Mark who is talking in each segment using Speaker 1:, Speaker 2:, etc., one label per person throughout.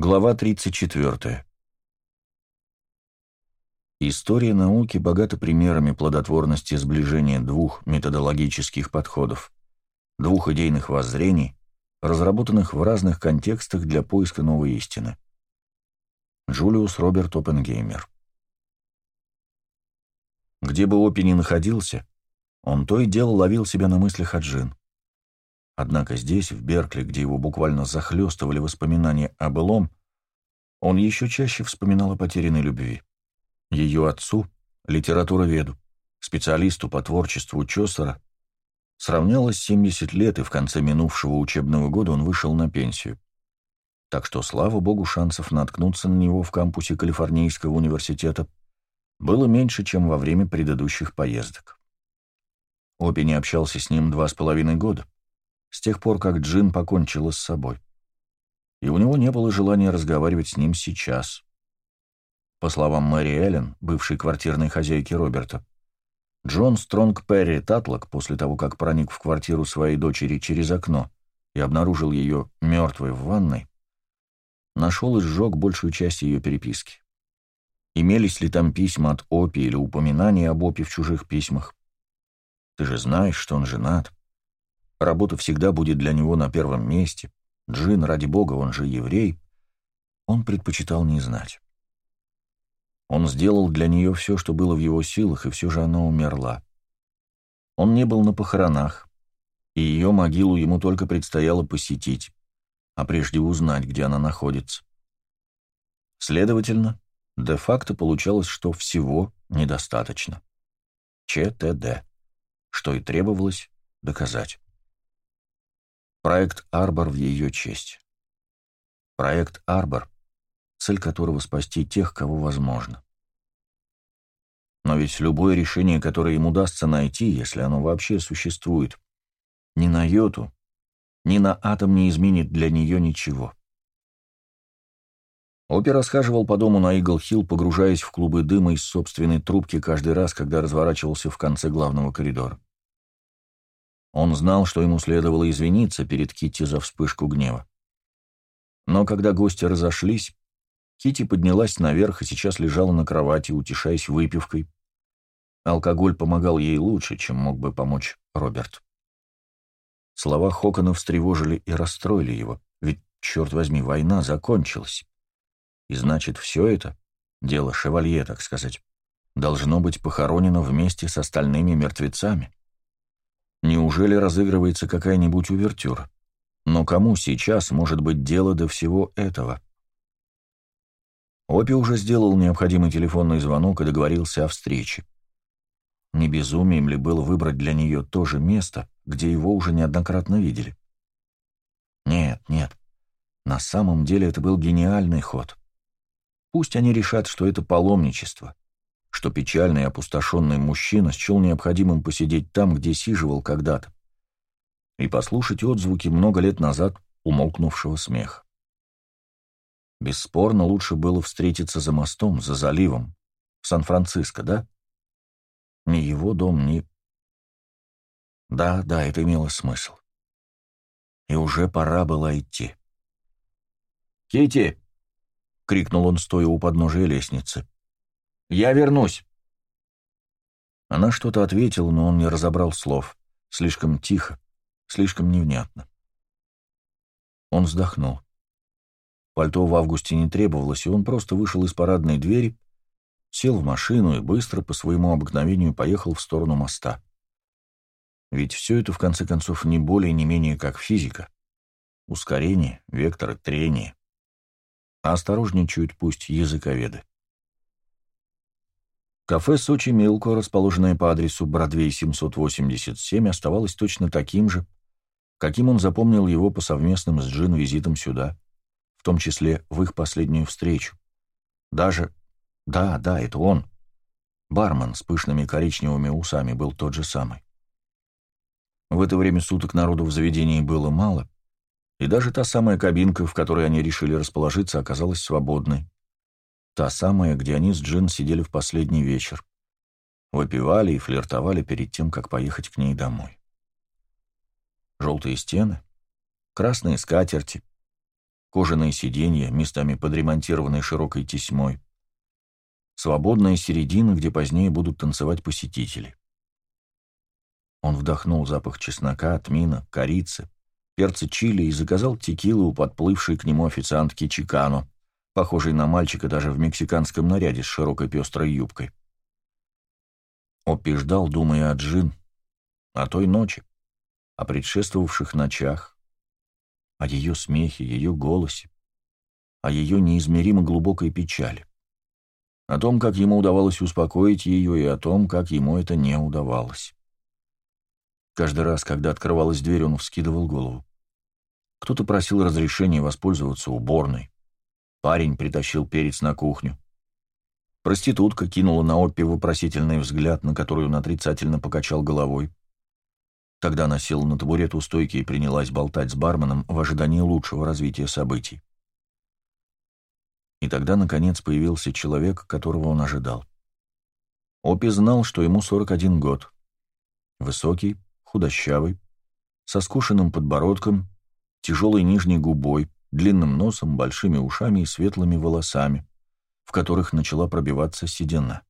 Speaker 1: Глава 34. История науки богата примерами плодотворности сближения двух методологических подходов, двух идейных воззрений, разработанных в разных контекстах для поиска новой истины. Джулиус Роберт Оппенгеймер Где бы Оппи ни находился, он то и дело ловил себя на мыслях о Джин. Однако здесь, в Беркли, где его буквально захлестывали воспоминания о былом, он еще чаще вспоминал о потерянной любви. Ее отцу, литературоведу, специалисту по творчеству Чосера, сравнялось 70 лет, и в конце минувшего учебного года он вышел на пенсию. Так что, слава богу, шансов наткнуться на него в кампусе Калифорнийского университета было меньше, чем во время предыдущих поездок. Опи не общался с ним два с половиной года с тех пор, как Джин покончила с собой. И у него не было желания разговаривать с ним сейчас. По словам Мэри Эллен, бывшей квартирной хозяйки Роберта, Джон Стронг Перри Татлок, после того, как проник в квартиру своей дочери через окно и обнаружил ее мертвой в ванной, нашел и сжег большую часть ее переписки. Имелись ли там письма от Опи или упоминания об Опи в чужих письмах? Ты же знаешь, что он женат. Работа всегда будет для него на первом месте. Джин, ради бога, он же еврей. Он предпочитал не знать. Он сделал для нее все, что было в его силах, и все же она умерла. Он не был на похоронах, и ее могилу ему только предстояло посетить, а прежде узнать, где она находится. Следовательно, де-факто получалось, что всего недостаточно. ЧТД, что и требовалось доказать. Проект «Арбор» в ее честь. Проект «Арбор», цель которого спасти тех, кого возможно. Но ведь любое решение, которое им удастся найти, если оно вообще существует, ни на йоту, ни на атом не изменит для нее ничего. Опер расхаживал по дому на Игл-Хилл, погружаясь в клубы дыма из собственной трубки каждый раз, когда разворачивался в конце главного коридора. Он знал, что ему следовало извиниться перед Китти за вспышку гнева. Но когда гости разошлись, Кити поднялась наверх и сейчас лежала на кровати, утешаясь выпивкой. Алкоголь помогал ей лучше, чем мог бы помочь Роберт. Слова Хокона встревожили и расстроили его, ведь, черт возьми, война закончилась. И значит, все это, дело шевалье, так сказать, должно быть похоронено вместе с остальными мертвецами. Неужели разыгрывается какая-нибудь увертюра? Но кому сейчас может быть дело до всего этого? Опи уже сделал необходимый телефонный звонок и договорился о встрече. Не безумием ли было выбрать для нее то же место, где его уже неоднократно видели? Нет, нет. На самом деле это был гениальный ход. Пусть они решат, что это паломничество — что печальный и опустошенный мужчина счел необходимым посидеть там, где сиживал когда-то, и послушать отзвуки много лет назад умолкнувшего смеха. Бесспорно, лучше было встретиться за мостом, за заливом, в Сан-Франциско, да? Ни его дом, ни... Да, да, это имело смысл. И уже пора было идти. «Кити!» — крикнул он, стоя у подножия лестницы. Я вернусь!» Она что-то ответила, но он не разобрал слов. Слишком тихо, слишком невнятно. Он вздохнул. Пальто в августе не требовалось, и он просто вышел из парадной двери, сел в машину и быстро, по своему обыкновению, поехал в сторону моста. Ведь все это, в конце концов, не более не менее как физика. Ускорение, векторы, трение. А осторожничают пусть языковеды. Кафе «Сочи Милко», расположенное по адресу Бродвей 787, оставалось точно таким же, каким он запомнил его по совместным с Джин визитам сюда, в том числе в их последнюю встречу. Даже... Да, да, это он. Бармен с пышными коричневыми усами был тот же самый. В это время суток народу в заведении было мало, и даже та самая кабинка, в которой они решили расположиться, оказалась свободной. Та самая, где они с Джин сидели в последний вечер. Выпивали и флиртовали перед тем, как поехать к ней домой. Желтые стены, красные скатерти, кожаные сиденья, местами подремонтированные широкой тесьмой, свободная середина, где позднее будут танцевать посетители. Он вдохнул запах чеснока, тмина, корицы, перца чили и заказал текилу у подплывшей к нему официантки Чикану, похожей на мальчика даже в мексиканском наряде с широкой пестрой юбкой. Оппи ждал, думая о Джин, о той ночи, о предшествовавших ночах, о ее смехе, ее голосе, о ее неизмеримо глубокой печали, о том, как ему удавалось успокоить ее, и о том, как ему это не удавалось. Каждый раз, когда открывалась дверь, он вскидывал голову. Кто-то просил разрешения воспользоваться уборной. Парень притащил перец на кухню. Проститутка кинула на Оппи вопросительный взгляд, на который он отрицательно покачал головой. Тогда она села на табурет у стойки и принялась болтать с барменом в ожидании лучшего развития событий. И тогда, наконец, появился человек, которого он ожидал. Опи знал, что ему 41 год. Высокий, худощавый, со скушенным подбородком, тяжелой нижней губой, длинным носом, большими ушами и светлыми волосами, в которых начала пробиваться седина.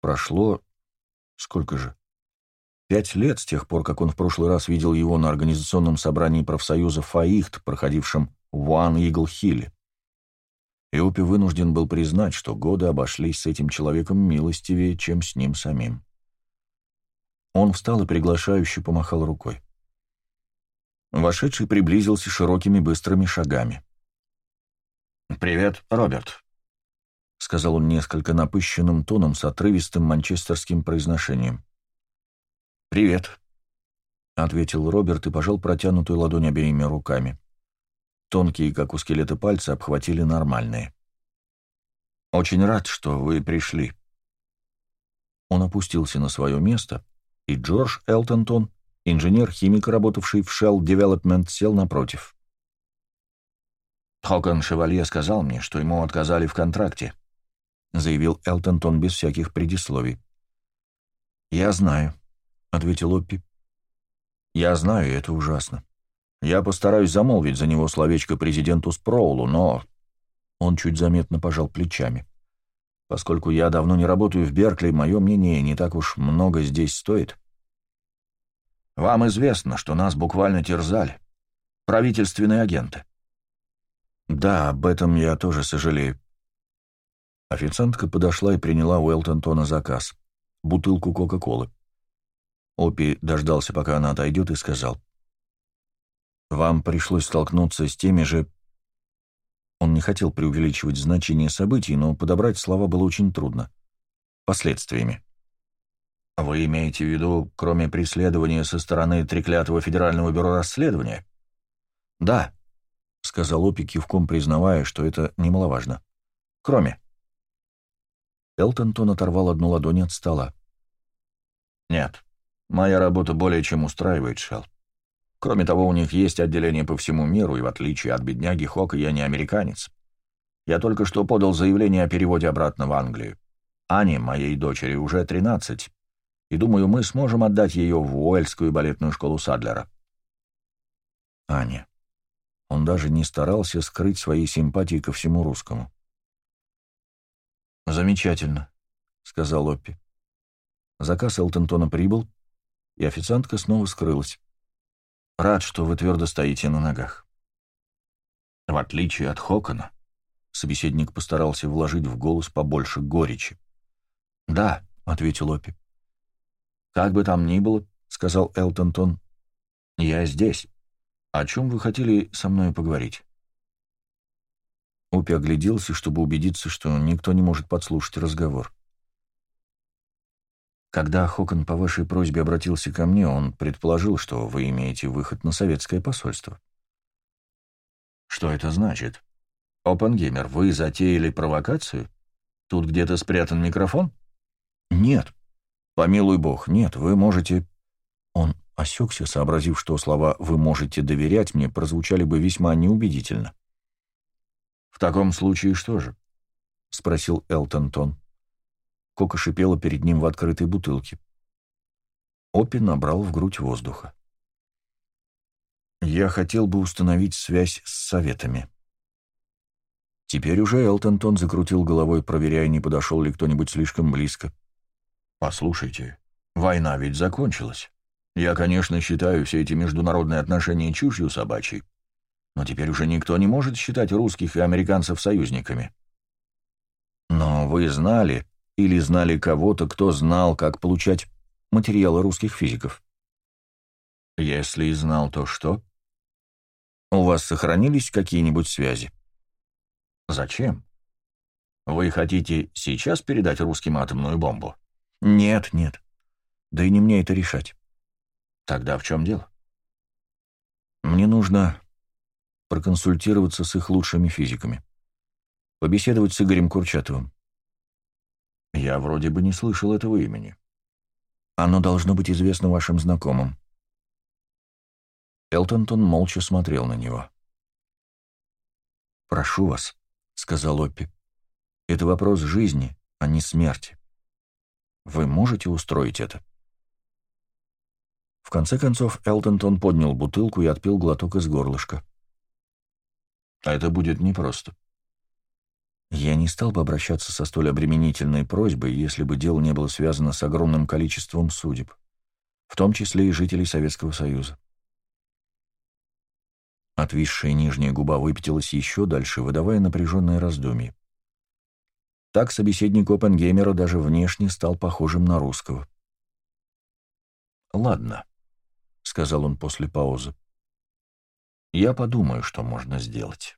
Speaker 1: Прошло... сколько же? Пять лет с тех пор, как он в прошлый раз видел его на организационном собрании профсоюза «Фаихт», проходившем в Уан-Игл-Хилле. Иопи вынужден был признать, что годы обошлись с этим человеком милостивее, чем с ним самим. Он встал и приглашающе помахал рукой. Вошедший приблизился широкими быстрыми шагами.
Speaker 2: «Привет, Роберт», — сказал он несколько напыщенным тоном с отрывистым манчестерским произношением.
Speaker 1: «Привет», — ответил Роберт и пожал протянутую ладонь обеими руками. Тонкие, как у скелета пальцы, обхватили нормальные. «Очень рад, что вы пришли». Он опустился на свое место, и Джордж Элтонтон Инженер-химик, работавший в Shell Development, сел напротив.
Speaker 2: «Хокон Шевалье сказал мне, что ему отказали в контракте», — заявил Элтонтон без всяких предисловий.
Speaker 1: «Я знаю», — ответил Оппи. «Я знаю, это ужасно. Я постараюсь замолвить за него словечко президенту Спроулу, но...» Он чуть заметно пожал плечами. «Поскольку я давно не работаю в Беркли, мое мнение не так уж много здесь стоит».
Speaker 2: Вам известно, что нас буквально терзали. Правительственные агенты.
Speaker 1: Да, об этом я тоже сожалею. Официантка подошла и приняла у Элтонтона заказ. Бутылку Кока-Колы. Опи дождался, пока она отойдет, и сказал. «Вам пришлось столкнуться с теми же...» Он не хотел преувеличивать значение событий, но подобрать слова было очень трудно. «Последствиями».
Speaker 2: «Вы имеете в виду, кроме преследования со стороны треклятого Федерального бюро расследования?»
Speaker 1: «Да», — сказал Опи кивком, признавая, что это немаловажно. «Кроме». Элтонтон оторвал одну ладонь от стола.
Speaker 2: «Нет, моя работа более чем устраивает, Шелл. Кроме того, у них есть отделение по всему миру, и в отличие от бедняги Хока я не американец. Я только что подал заявление о переводе обратно в Англию. Ане, моей дочери, уже тринадцать, и думаю, мы сможем отдать ее в Уэльскую балетную школу Садлера.
Speaker 1: Аня. Он даже не старался скрыть свои симпатии ко всему русскому. «Замечательно», — сказал Оппи. Заказ Элтонтона прибыл, и официантка снова скрылась. «Рад, что вы твердо стоите на ногах».
Speaker 2: «В отличие от Хокона», — собеседник постарался вложить в голос побольше горечи.
Speaker 1: «Да», — ответил Оппи.
Speaker 2: «Как бы там ни было», — сказал Элтонтон, — «я здесь. О чем вы хотели со мной поговорить?»
Speaker 1: Опи огляделся, чтобы убедиться, что никто не может подслушать разговор. Когда Хокон по вашей просьбе обратился ко мне, он предположил, что вы имеете выход на советское посольство.
Speaker 2: Что это значит? Опенгеймер, вы затеяли провокацию? Тут где-то спрятан микрофон?
Speaker 1: Нет, «Помилуй бог, нет, вы можете...» Он осекся, сообразив, что слова «вы можете доверять мне» прозвучали бы весьма неубедительно.
Speaker 2: «В таком случае что же?» — спросил Элтон Тон.
Speaker 1: Кока шипела перед ним в открытой бутылке. Опи набрал в грудь воздуха. Я хотел бы установить связь с советами. Теперь уже Элтонтон закрутил головой, проверяя, не подошел ли кто-нибудь слишком близко. «Послушайте, война ведь закончилась. Я, конечно, считаю все эти международные отношения чушью собачьей, но теперь уже никто не может считать русских и американцев союзниками. Но вы знали или знали кого-то, кто знал, как получать материалы русских физиков? Если и знал, то что? У вас сохранились какие-нибудь связи? Зачем? Вы хотите сейчас передать русским атомную бомбу? Нет, нет. Да и не мне это решать. Тогда в чем дело? Мне нужно проконсультироваться с их лучшими физиками. Побеседовать с Игорем Курчатовым. Я вроде бы не слышал этого имени. Оно должно быть известно вашим знакомым. Элтонтон молча смотрел на него. «Прошу вас», — сказал Оппи, — «это вопрос жизни, а не смерти. Вы можете устроить это?» В конце концов Элтонтон поднял бутылку и отпил глоток из горлышка. «А это будет непросто. Я не стал бы обращаться со столь обременительной просьбой, если бы дело не было связано с огромным количеством судеб, в том числе и жителей Советского Союза. Отвисшая нижняя губа выпятилась еще дальше, выдавая напряженное раздумье. Так собеседник Опенгеймера даже внешне стал похожим на русского. «Ладно», — сказал он после паузы. «Я подумаю, что можно сделать».